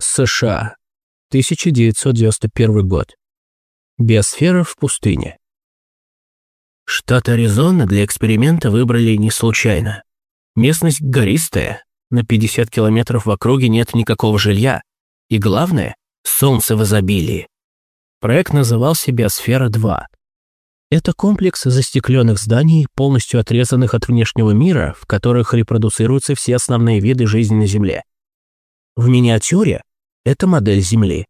США. 1991 год. Биосфера в пустыне. Штат Аризона для эксперимента выбрали не случайно. Местность гористая, на 50 километров в округе нет никакого жилья. И главное – солнце в изобилии. Проект назывался «Биосфера-2». Это комплекс застекленных зданий, полностью отрезанных от внешнего мира, в которых репродуцируются все основные виды жизни на Земле. В миниатюре – это модель Земли.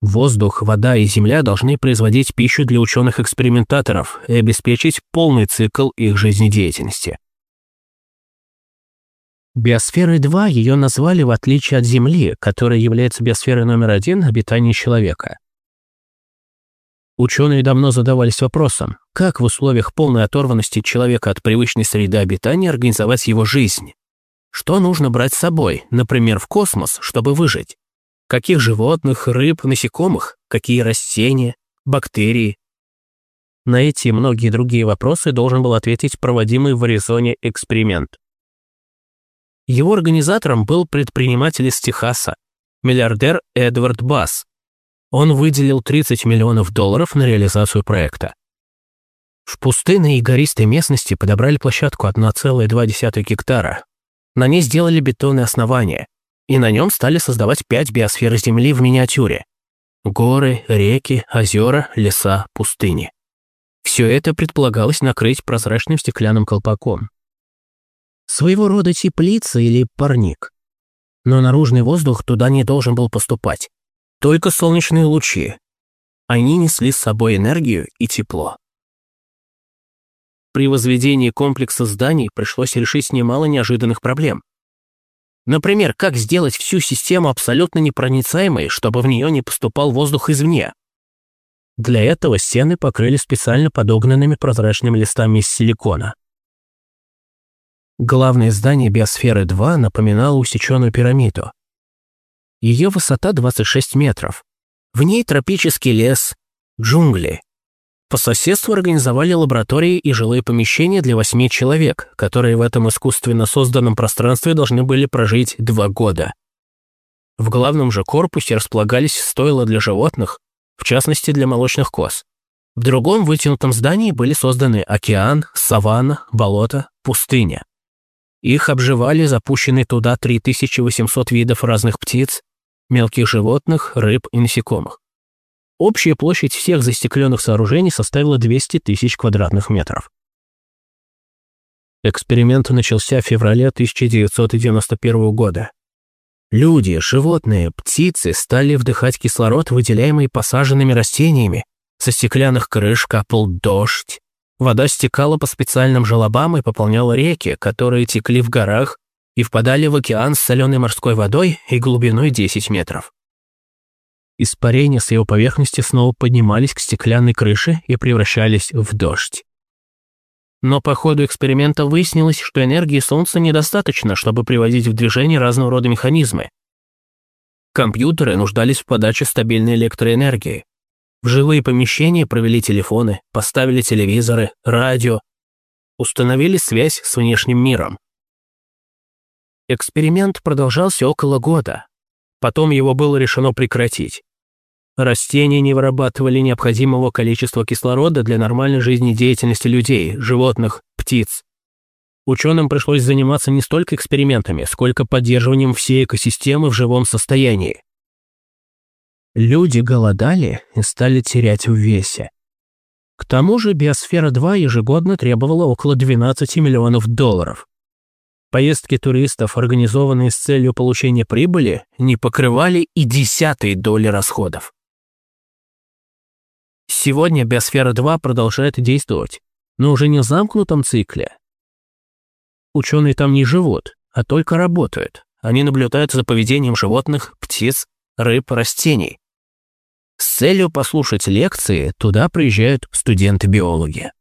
Воздух, вода и земля должны производить пищу для ученых-экспериментаторов и обеспечить полный цикл их жизнедеятельности. Биосферой-2 ее назвали в отличие от Земли, которая является биосферой номер один обитания человека. Ученые давно задавались вопросом, как в условиях полной оторванности человека от привычной среды обитания организовать его жизнь. Что нужно брать с собой, например, в космос, чтобы выжить? Каких животных, рыб, насекомых, какие растения, бактерии? На эти и многие другие вопросы должен был ответить проводимый в Аризоне эксперимент. Его организатором был предприниматель из Техаса, миллиардер Эдвард Басс. Он выделил 30 миллионов долларов на реализацию проекта. В пустынной и гористой местности подобрали площадку 1,2 гектара. На ней сделали бетонные основания, и на нем стали создавать пять биосфер Земли в миниатюре. Горы, реки, озера, леса, пустыни. Все это предполагалось накрыть прозрачным стеклянным колпаком своего рода теплица или парник. Но наружный воздух туда не должен был поступать. Только солнечные лучи. Они несли с собой энергию и тепло. При возведении комплекса зданий пришлось решить немало неожиданных проблем. Например, как сделать всю систему абсолютно непроницаемой, чтобы в нее не поступал воздух извне. Для этого стены покрыли специально подогнанными прозрачными листами из силикона. Главное здание Биосферы-2 напоминало усеченную пирамиду. Ее высота 26 метров. В ней тропический лес, джунгли. По соседству организовали лаборатории и жилые помещения для восьми человек, которые в этом искусственно созданном пространстве должны были прожить два года. В главном же корпусе располагались стойла для животных, в частности для молочных коз. В другом вытянутом здании были созданы океан, саванна, болото, пустыня. Их обживали запущенные туда 3800 видов разных птиц, мелких животных, рыб и насекомых. Общая площадь всех застекленных сооружений составила 200 тысяч квадратных метров. Эксперимент начался в феврале 1991 года. Люди, животные, птицы стали вдыхать кислород, выделяемый посаженными растениями. Со стеклянных крыш капал дождь, Вода стекала по специальным желобам и пополняла реки, которые текли в горах и впадали в океан с соленой морской водой и глубиной 10 метров. Испарения с его поверхности снова поднимались к стеклянной крыше и превращались в дождь. Но по ходу эксперимента выяснилось, что энергии Солнца недостаточно, чтобы приводить в движение разного рода механизмы. Компьютеры нуждались в подаче стабильной электроэнергии, в жилые помещения провели телефоны, поставили телевизоры, радио, установили связь с внешним миром. Эксперимент продолжался около года. Потом его было решено прекратить. Растения не вырабатывали необходимого количества кислорода для нормальной жизнедеятельности людей, животных, птиц. Ученым пришлось заниматься не столько экспериментами, сколько поддерживанием всей экосистемы в живом состоянии. Люди голодали и стали терять в весе. К тому же Биосфера-2 ежегодно требовала около 12 миллионов долларов. Поездки туристов, организованные с целью получения прибыли, не покрывали и десятой доли расходов. Сегодня Биосфера-2 продолжает действовать, но уже не в замкнутом цикле. Ученые там не живут, а только работают. Они наблюдают за поведением животных, птиц, рыб, растений. С целью послушать лекции туда приезжают студенты-биологи.